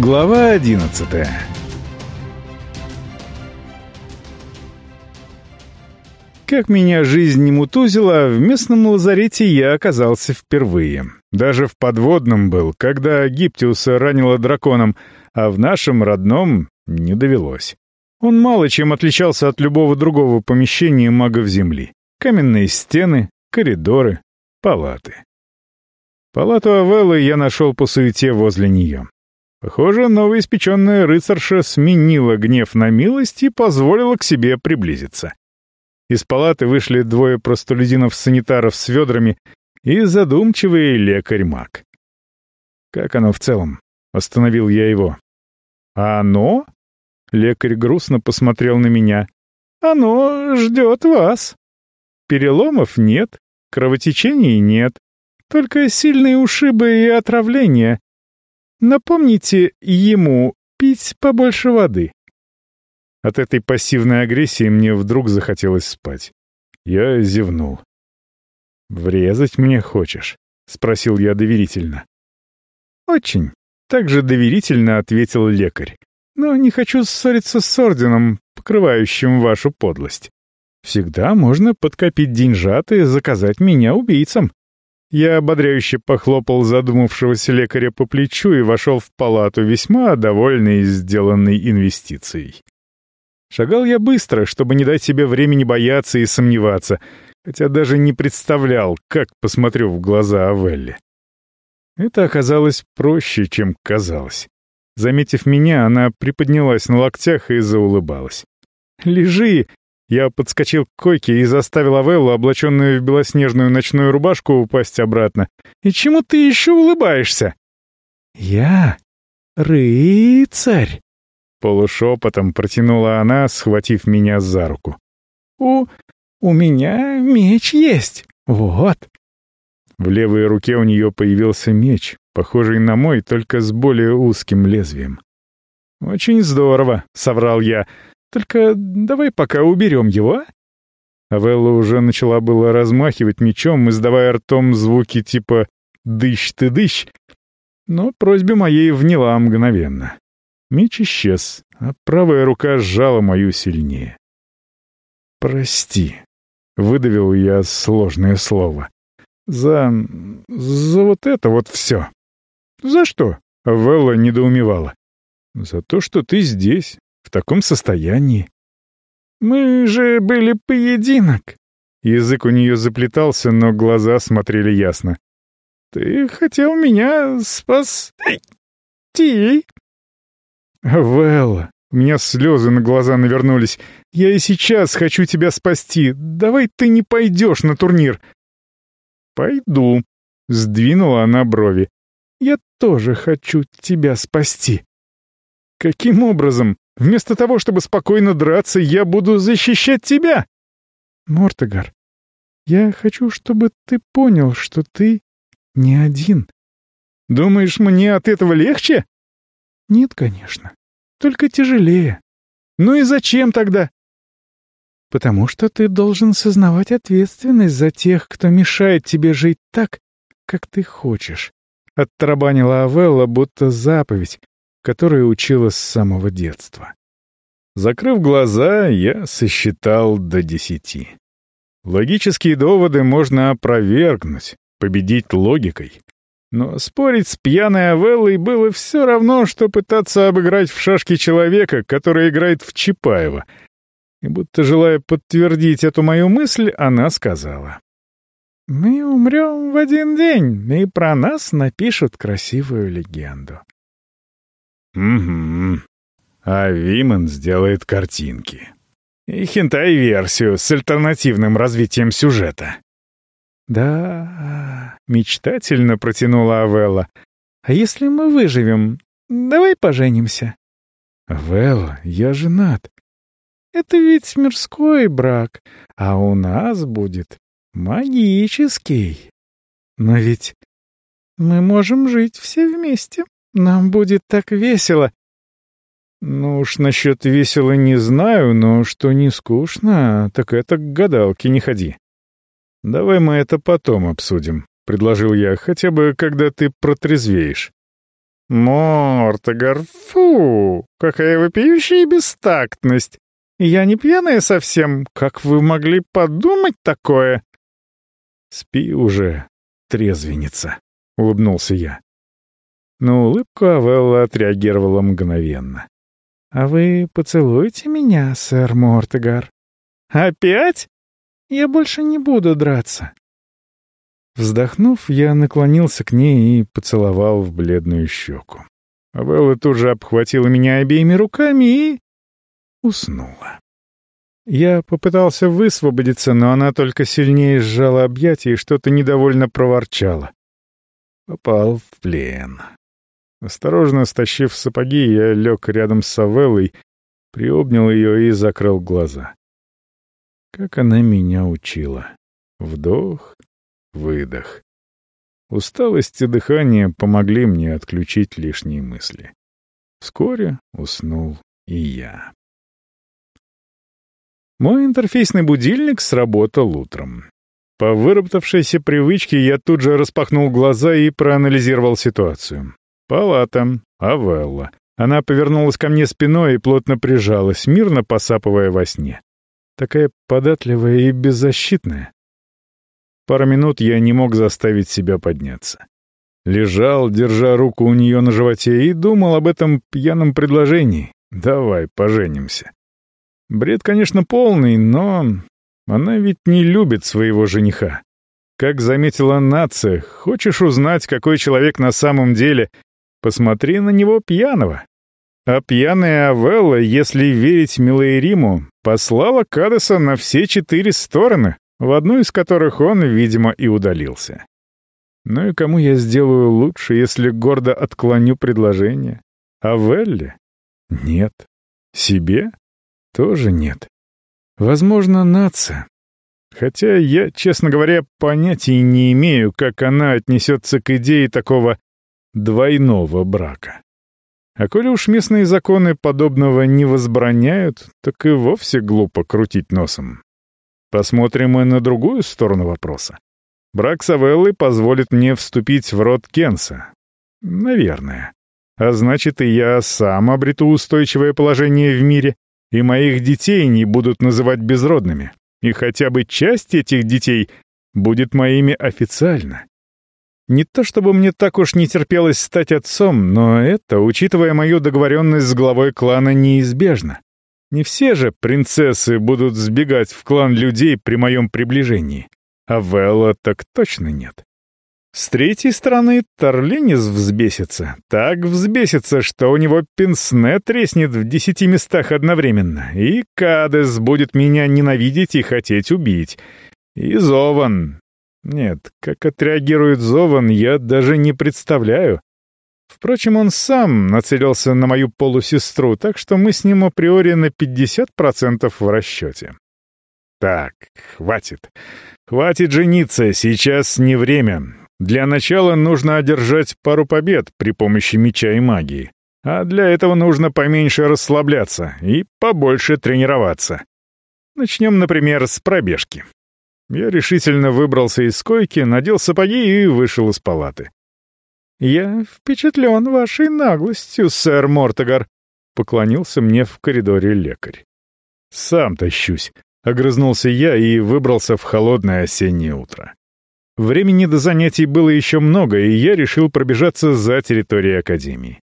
Глава одиннадцатая Как меня жизнь не мутузила, в местном лазарете я оказался впервые. Даже в подводном был, когда Гиптиуса ранило драконом, а в нашем родном не довелось. Он мало чем отличался от любого другого помещения магов Земли. Каменные стены, коридоры, палаты. Палату Авеллы я нашел по суете возле нее. Похоже, новоиспеченная рыцарша сменила гнев на милость и позволила к себе приблизиться. Из палаты вышли двое простолюдинов-санитаров с ведрами и задумчивый лекарь-маг. «Как оно в целом?» — остановил я его. «А оно?» — лекарь грустно посмотрел на меня. «Оно ждет вас. Переломов нет, кровотечений нет, только сильные ушибы и отравления, Напомните ему пить побольше воды. От этой пассивной агрессии мне вдруг захотелось спать. Я зевнул. «Врезать мне хочешь?» — спросил я доверительно. «Очень», — так же доверительно ответил лекарь. «Но не хочу ссориться с орденом, покрывающим вашу подлость. Всегда можно подкопить деньжат и заказать меня убийцам. Я ободряюще похлопал задумавшегося лекаря по плечу и вошел в палату, весьма довольный сделанной инвестицией. Шагал я быстро, чтобы не дать себе времени бояться и сомневаться, хотя даже не представлял, как посмотрю в глаза Авелли. Это оказалось проще, чем казалось. Заметив меня, она приподнялась на локтях и заулыбалась. «Лежи, я подскочил к койке и заставил Авеллу, облаченную в белоснежную ночную рубашку, упасть обратно. «И чему ты еще улыбаешься?» «Я рыцарь!» Полушепотом протянула она, схватив меня за руку. «У... у меня меч есть. Вот». В левой руке у нее появился меч, похожий на мой, только с более узким лезвием. «Очень здорово», — соврал я, — только давай пока уберем его, а?» Авелла уже начала было размахивать мечом, издавая ртом звуки типа «дыщ ты дыщ», но просьбе моей вняла мгновенно. Меч исчез, а правая рука сжала мою сильнее. «Прости», — выдавил я сложное слово. «За... за вот это вот все». «За что?» — Велла недоумевала. «За то, что ты здесь, в таком состоянии. «Мы же были поединок!» Язык у нее заплетался, но глаза смотрели ясно. «Ты хотел меня спасти!» «Велла, у меня слезы на глаза навернулись. Я и сейчас хочу тебя спасти. Давай ты не пойдешь на турнир». «Пойду», — сдвинула она брови. «Я тоже хочу тебя спасти». «Каким образом?» Вместо того, чтобы спокойно драться, я буду защищать тебя!» «Мортогар, я хочу, чтобы ты понял, что ты не один. Думаешь, мне от этого легче?» «Нет, конечно. Только тяжелее. Ну и зачем тогда?» «Потому что ты должен сознавать ответственность за тех, кто мешает тебе жить так, как ты хочешь», — оттарабанила Авелла, будто заповедь, которой учила с самого детства. Закрыв глаза, я сосчитал до десяти. Логические доводы можно опровергнуть, победить логикой. Но спорить с пьяной Авеллой было все равно, что пытаться обыграть в шашки человека, который играет в Чапаева. И будто желая подтвердить эту мою мысль, она сказала. «Мы умрем в один день, и про нас напишут красивую легенду». «Угу», а Виман сделает картинки. И хентай-версию с альтернативным развитием сюжета. «Да...» — мечтательно протянула Авелла. «А если мы выживем, давай поженимся». «Авелла, я женат». «Это ведь мирской брак, а у нас будет магический. Но ведь мы можем жить все вместе. Нам будет так весело. «Ну уж насчет весело не знаю, но что не скучно, так это к гадалке не ходи». «Давай мы это потом обсудим», — предложил я, «хотя бы когда ты протрезвеешь». «Мортогар, фу! Какая вопиющая бестактность! Я не пьяная совсем, как вы могли подумать такое?» «Спи уже, трезвенница», — улыбнулся я. На улыбку Авелла отреагировала мгновенно. «А вы поцелуете меня, сэр Мортогар?» «Опять? Я больше не буду драться. Вздохнув, я наклонился к ней и поцеловал в бледную щеку. Авелла тут же обхватила меня обеими руками и... уснула. Я попытался высвободиться, но она только сильнее сжала объятия и что-то недовольно проворчала. Попал в плен. Осторожно стащив сапоги, я лег рядом с Авеллой, приобнял ее и закрыл глаза. Как она меня учила. Вдох, Выдох. Усталость и дыхание помогли мне отключить лишние мысли. Вскоре уснул и я. Мой интерфейсный будильник сработал утром. По выработавшейся привычке я тут же распахнул глаза и проанализировал ситуацию. Палата, Авелла. Она повернулась ко мне спиной и плотно прижалась, мирно посапывая во сне. Такая податливая и беззащитная. Пару минут я не мог заставить себя подняться. Лежал, держа руку у нее на животе, и думал об этом пьяном предложении. «Давай, поженимся». Бред, конечно, полный, но она ведь не любит своего жениха. Как заметила нация, хочешь узнать, какой человек на самом деле, посмотри на него пьяного. А пьяная Авелла, если верить Милоэриму, послала Кадеса на все четыре стороны, в одну из которых он, видимо, и удалился. Ну и кому я сделаю лучше, если гордо отклоню предложение? А Велли? Нет. Себе? Тоже нет. Возможно, нация. Хотя я, честно говоря, понятия не имею, как она отнесется к идее такого двойного брака. А коли уж местные законы подобного не возбраняют, так и вовсе глупо крутить носом. Посмотрим и на другую сторону вопроса. Брак с Авеллой позволит мне вступить в род Кенса. Наверное. А значит, и я сам обрету устойчивое положение в мире, и моих детей не будут называть безродными. И хотя бы часть этих детей будет моими официально. Не то чтобы мне так уж не терпелось стать отцом, но это, учитывая мою договоренность с главой клана, неизбежно. Не все же принцессы будут сбегать в клан людей при моем приближении. А Велла так точно нет. С третьей стороны, Торлинис взбесится. Так взбесится, что у него пенсне треснет в десяти местах одновременно. И Кадес будет меня ненавидеть и хотеть убить. И Зован. Нет, как отреагирует Зован, я даже не представляю. Впрочем, он сам нацелился на мою полусестру, так что мы с ним априори на 50% в расчете. Так, хватит. Хватит жениться, сейчас не время. Для начала нужно одержать пару побед при помощи меча и магии. А для этого нужно поменьше расслабляться и побольше тренироваться. Начнем, например, с пробежки. Я решительно выбрался из койки, надел сапоги и вышел из палаты. «Я впечатлен вашей наглостью, сэр Мортогар», — поклонился мне в коридоре лекарь. «Сам тащусь», — огрызнулся я и выбрался в холодное осеннее утро. Времени до занятий было еще много, и я решил пробежаться за территорией Академии.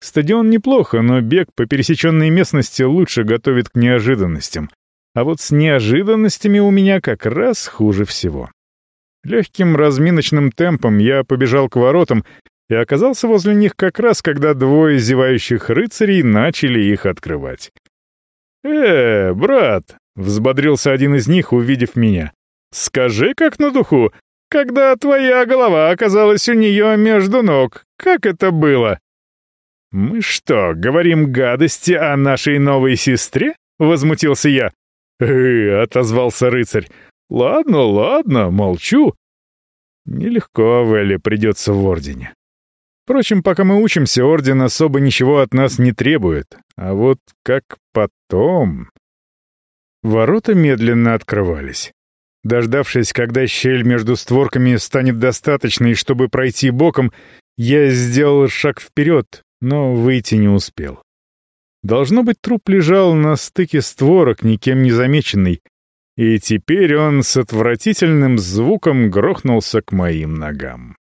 Стадион неплохо, но бег по пересеченной местности лучше готовит к неожиданностям. А вот с неожиданностями у меня как раз хуже всего. Легким разминочным темпом я побежал к воротам и оказался возле них как раз, когда двое зевающих рыцарей начали их открывать. «Э, брат!» — взбодрился один из них, увидев меня. «Скажи, как на духу, когда твоя голова оказалась у нее между ног, как это было?» «Мы что, говорим гадости о нашей новой сестре?» — возмутился я. «Э, — отозвался рыцарь. «Ладно, ладно, молчу». Нелегко Велли придется в Ордене. Впрочем, пока мы учимся, Орден особо ничего от нас не требует. А вот как потом... Ворота медленно открывались. Дождавшись, когда щель между створками станет достаточной, чтобы пройти боком, Я сделал шаг вперед, но выйти не успел. Должно быть, труп лежал на стыке створок, никем не замеченный, и теперь он с отвратительным звуком грохнулся к моим ногам.